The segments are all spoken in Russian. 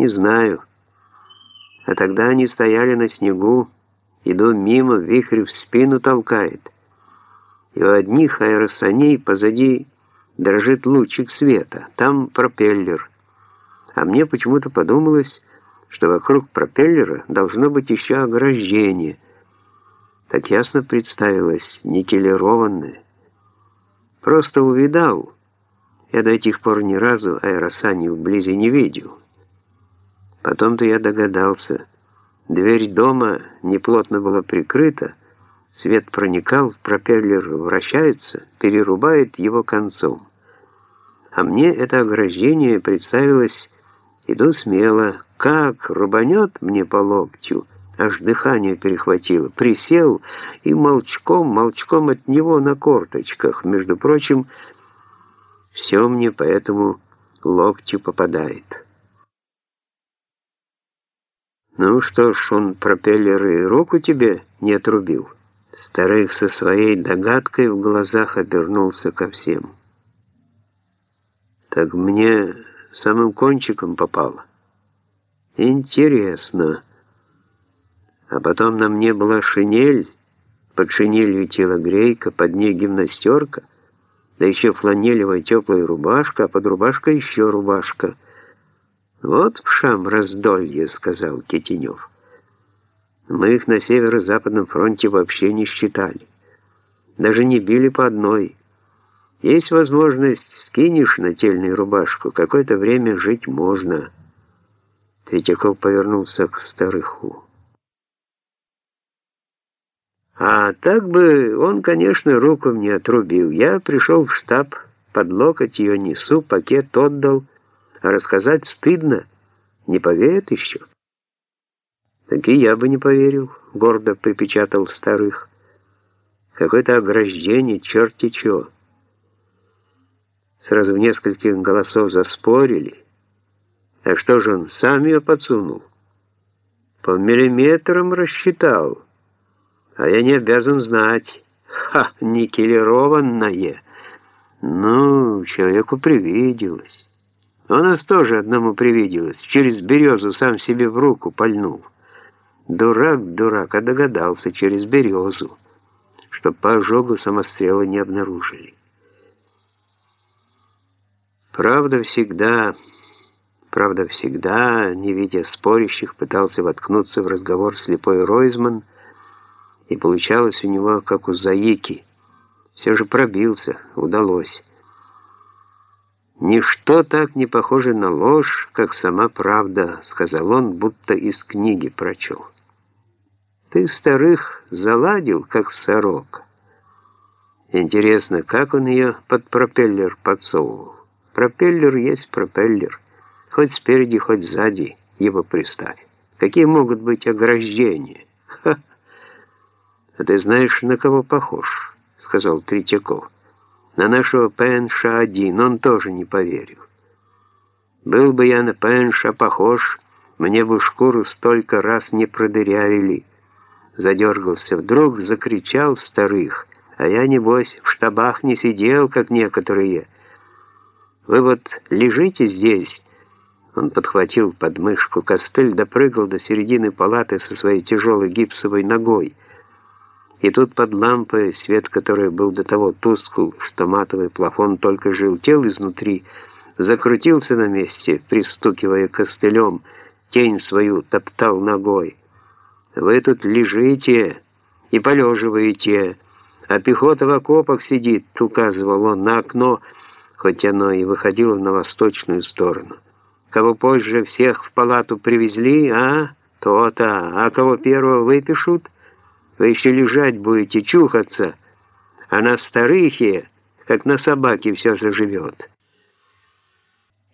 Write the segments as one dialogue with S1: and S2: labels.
S1: Не знаю. А тогда они стояли на снегу, иду мимо, вихрь в спину толкает. И у одних аэросаней позади дрожит лучик света, там пропеллер. А мне почему-то подумалось, что вокруг пропеллера должно быть еще ограждение. Так ясно представилось, никелированное. Просто увидал. Я до этих пор ни разу аэросани вблизи не видел. Потом-то я догадался. Дверь дома неплотно была прикрыта, свет проникал, пропеллер вращается, перерубает его концом. А мне это ограждение представилось, иду смело, как рубанет мне по локтю, аж дыхание перехватило, присел и молчком, молчком от него на корточках, между прочим, все мне по этому локтю попадает. Ну что ж, он пропеллеры и руку тебе не отрубил. Старых со своей догадкой в глазах обернулся ко всем. Так мне самым кончиком попало. Интересно. А потом на мне была шинель, под шинелью телогрейка, под ней гимнастерка, да еще фланелевая теплая рубашка, а под рубашкой еще рубашка. «Вот пшам раздолье», — сказал Китенев. «Мы их на северо-западном фронте вообще не считали. Даже не били по одной. Есть возможность, скинешь нательную рубашку, какое-то время жить можно». Третьяков повернулся к старыху. А так бы он, конечно, руку мне отрубил. Я пришел в штаб, под локоть ее несу, пакет отдал, а рассказать стыдно. Не поверят еще? Так и я бы не поверил, гордо припечатал старых. Какое-то ограждение, черти чего. Сразу в нескольких голосов заспорили. А что же он, сам ее подсунул? По миллиметрам рассчитал. А я не обязан знать. Ха, никелированное. Ну, человеку привиделось. У нас тоже одному привиделось. Через березу сам себе в руку пальнул. Дурак, дурак, а догадался через березу, чтоб по ожогу самострела не обнаружили. Правда всегда, правда всегда, не видя спорящих, пытался воткнуться в разговор слепой Ройзман, и получалось у него, как у заики. Все же пробился, удалось. «Ничто так не похоже на ложь, как сама правда», — сказал он, будто из книги прочел. «Ты старых заладил, как сорока». Интересно, как он ее под пропеллер подсовывал? Пропеллер есть пропеллер. Хоть спереди, хоть сзади его приставь. Какие могут быть ограждения? Ха! «А ты знаешь, на кого похож?» — сказал Третьяков. «На нашего ПНШ-1 он тоже не поверил. Был бы я на ПНШ похож, мне бы шкуру столько раз не продырявили». Задергался вдруг, закричал старых, а я, небось, в штабах не сидел, как некоторые. «Вы вот лежите здесь». Он подхватил подмышку костыль, допрыгал до середины палаты со своей тяжелой гипсовой ногой — и тут под лампой, свет которой был до того тускл, что матовый плафон только желтел изнутри, закрутился на месте, пристукивая костылем, тень свою топтал ногой. «Вы тут лежите и полеживаете, а пехота в окопах сидит», — указывал он на окно, хоть оно и выходило на восточную сторону. «Кого позже всех в палату привезли, а? То-то. А кого первого выпишут?» Вы еще лежать будете, чухаться, а на старыхе, как на собаке, все заживет.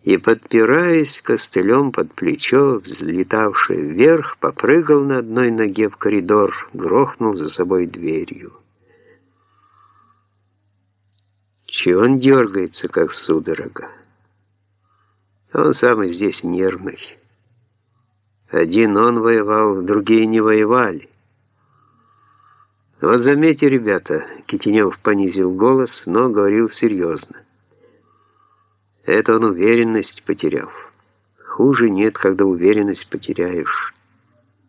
S1: И, подпираясь костылем под плечо, взлетавший вверх, попрыгал на одной ноге в коридор, грохнул за собой дверью. Че он дергается, как судорога? Он самый здесь нервный. Один он воевал, другие не воевали. Вот заметьте, ребята, Китенев понизил голос, но говорил серьезно. Это он уверенность потеряв. Хуже нет, когда уверенность потеряешь.